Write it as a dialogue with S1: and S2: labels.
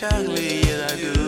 S1: Exactly, yeah, I do.